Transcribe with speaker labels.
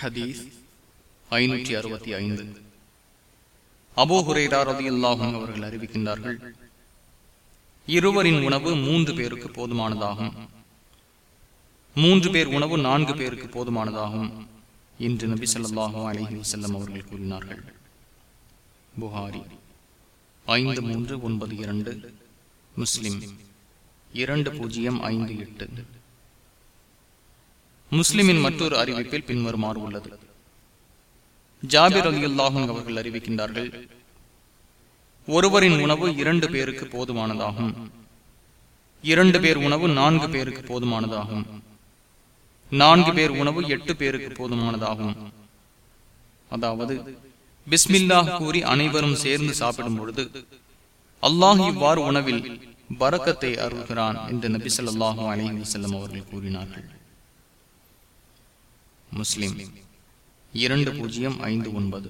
Speaker 1: ஹதீஸ் ஐநூற்றி அறுபத்தி ஐந்து. அபோ அவர்கள் அறிவிக்கின்றார்கள் இருவரின் உணவு மூன்று பேருக்கு போதுமானதாகும். மூன்று பேர் உணவு நான்கு பேருக்கு போதுமானதாகும் என்று நபி ஸல்லல்லாஹு அலஹி வசல்லம் அவர்கள் கூறினார்கள். புகாரி ஐந்து மூன்று ஒன்பது இரண்டு முஸ்லிம் இரண்டு பூஜ்ஜியம் ஐந்து எட்டு. முஸ்லிமின் மற்றொரு அறிவிப்பில் பின்வருமாறு உள்ளது. ஜாபிர் அலி அல்லாஹும் அவர்கள் அறிவிக்கின்றார்கள் ஒருவரின் உணவு இரண்டு பேருக்கு போதுமானதாகும். இரண்டு பேர் உணவு நான்கு பேருக்கு போதுமானதாகும். நான்கு பேர் உணவு எட்டு பேருக்கு போதுமானதாகும். அதாவது பிஸ்மில்லா கூறி அனைவரும் சேர்ந்து சாப்பிடும் பொழுது அல்லாஹ் இவ்வாறு உணவில் பறக்கத்தை அருள்கிறான் என்று நபி ஸல்லல்லாஹு அலைஹி வஸல்லம் அவர்கள் கூறினார்கள். முஸ்லிம். இரண்டு பூஜ்ஜியம் ஐந்து ஒன்பது.